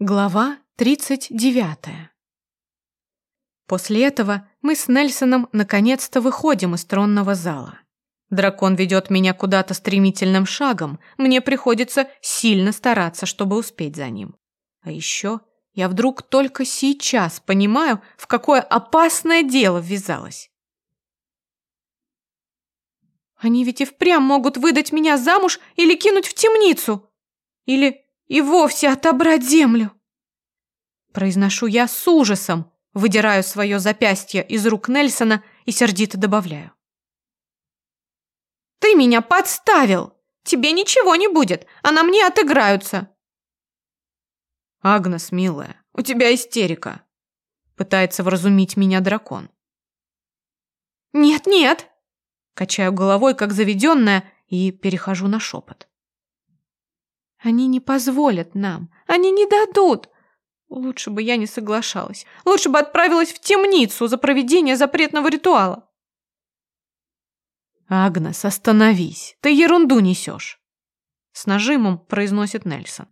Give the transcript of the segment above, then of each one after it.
Глава 39 После этого мы с Нельсоном наконец-то выходим из тронного зала. Дракон ведет меня куда-то стремительным шагом, мне приходится сильно стараться, чтобы успеть за ним. А еще я вдруг только сейчас понимаю, в какое опасное дело ввязалась. Они ведь и впрямь могут выдать меня замуж или кинуть в темницу. Или и вовсе отобрать землю. Произношу я с ужасом, выдираю свое запястье из рук Нельсона и сердито добавляю. «Ты меня подставил! Тебе ничего не будет, а на мне отыграются!» «Агнес, милая, у тебя истерика!» Пытается вразумить меня дракон. «Нет-нет!» Качаю головой, как заведенная, и перехожу на шепот. Они не позволят нам. Они не дадут. Лучше бы я не соглашалась. Лучше бы отправилась в темницу за проведение запретного ритуала. «Агнес, остановись. Ты ерунду несешь!» С нажимом произносит Нельсон.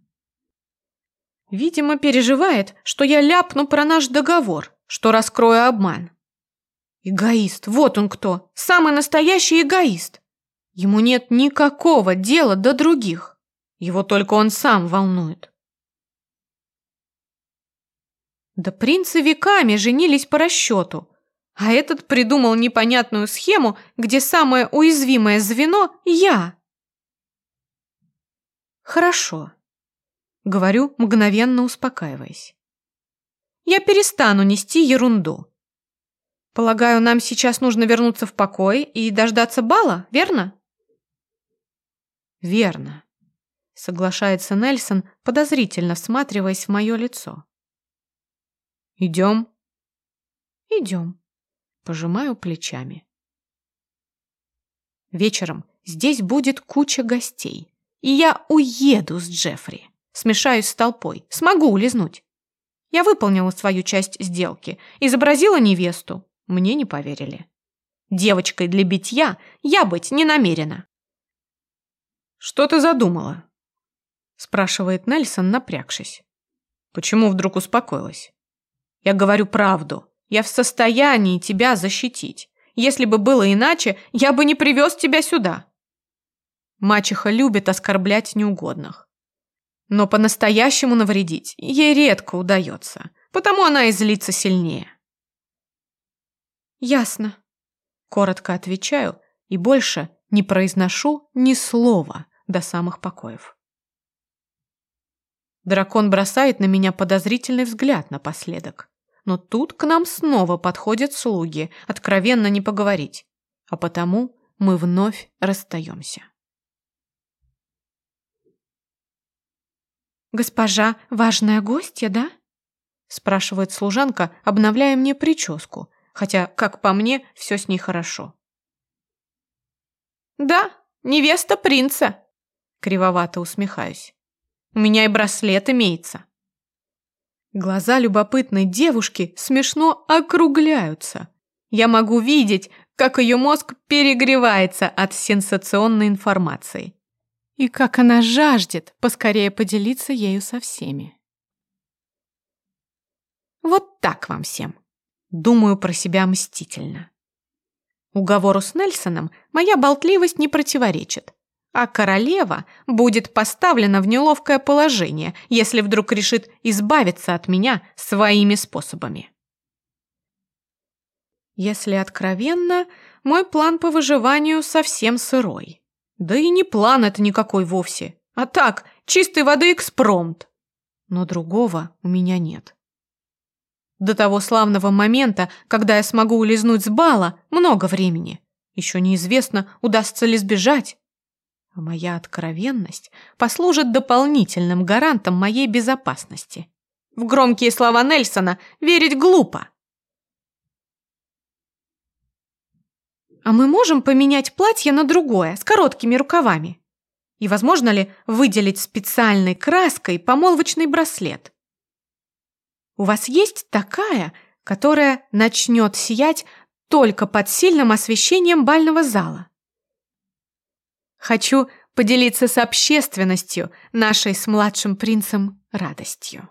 Видимо, переживает, что я ляпну про наш договор, что раскрою обман. Эгоист, вот он кто, самый настоящий эгоист. Ему нет никакого дела до других. Его только он сам волнует. Да принцы веками женились по расчету, а этот придумал непонятную схему, где самое уязвимое звено – я. Хорошо, говорю, мгновенно успокаиваясь. Я перестану нести ерунду. Полагаю, нам сейчас нужно вернуться в покой и дождаться бала, верно? Верно соглашается Нельсон, подозрительно всматриваясь в мое лицо. «Идем?» «Идем», — пожимаю плечами. Вечером здесь будет куча гостей, и я уеду с Джеффри, смешаюсь с толпой, смогу улизнуть. Я выполнила свою часть сделки, изобразила невесту, мне не поверили. Девочкой для битья я быть не намерена. «Что ты задумала?» Спрашивает Нельсон, напрягшись. Почему вдруг успокоилась? Я говорю правду. Я в состоянии тебя защитить. Если бы было иначе, я бы не привез тебя сюда. Мачеха любит оскорблять неугодных. Но по-настоящему навредить ей редко удается, потому она и злится сильнее. Ясно. Коротко отвечаю и больше не произношу ни слова до самых покоев. Дракон бросает на меня подозрительный взгляд напоследок. Но тут к нам снова подходят слуги, откровенно не поговорить. А потому мы вновь расстаемся. «Госпожа важная гостья, да?» спрашивает служанка, обновляя мне прическу, хотя, как по мне, все с ней хорошо. «Да, невеста принца», кривовато усмехаюсь. У меня и браслет имеется. Глаза любопытной девушки смешно округляются. Я могу видеть, как ее мозг перегревается от сенсационной информации. И как она жаждет поскорее поделиться ею со всеми. Вот так вам всем. Думаю про себя мстительно. Уговору с Нельсоном моя болтливость не противоречит а королева будет поставлена в неловкое положение, если вдруг решит избавиться от меня своими способами. Если откровенно, мой план по выживанию совсем сырой. Да и не план это никакой вовсе, а так, чистой воды экспромт. Но другого у меня нет. До того славного момента, когда я смогу улизнуть с бала, много времени. Еще неизвестно, удастся ли сбежать. А моя откровенность послужит дополнительным гарантом моей безопасности. В громкие слова Нельсона верить глупо. А мы можем поменять платье на другое, с короткими рукавами? И возможно ли выделить специальной краской помолвочный браслет? У вас есть такая, которая начнет сиять только под сильным освещением бального зала? Хочу поделиться с общественностью нашей с младшим принцем радостью.